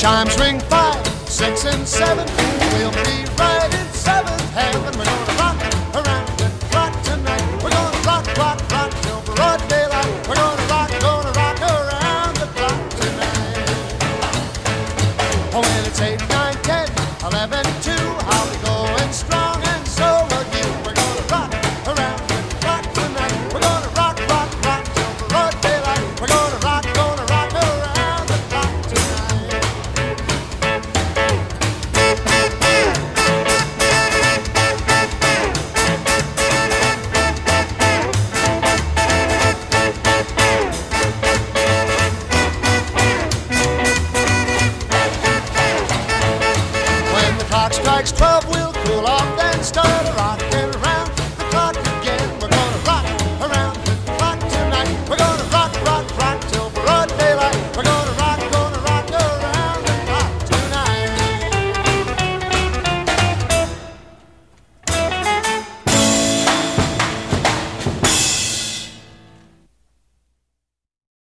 Chimes ring five, six, and seven, we'll be right in seventh heaven. We're gonna rock around the clock tonight. We're gonna rock, rock, rock till broad daylight. We're gonna rock, gonna rock around the clock tonight. Oh, when it's eight, nine, ten, eleven, two, I'll be strikes twelve, we'll cool off, then start a rock